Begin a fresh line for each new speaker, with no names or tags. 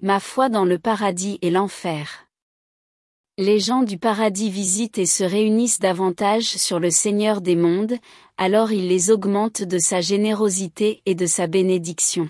Ma foi dans le paradis et l'enfer. Les gens du paradis visitent et se réunissent davantage sur le Seigneur des mondes, alors il les augmente de sa générosité et de sa bénédiction.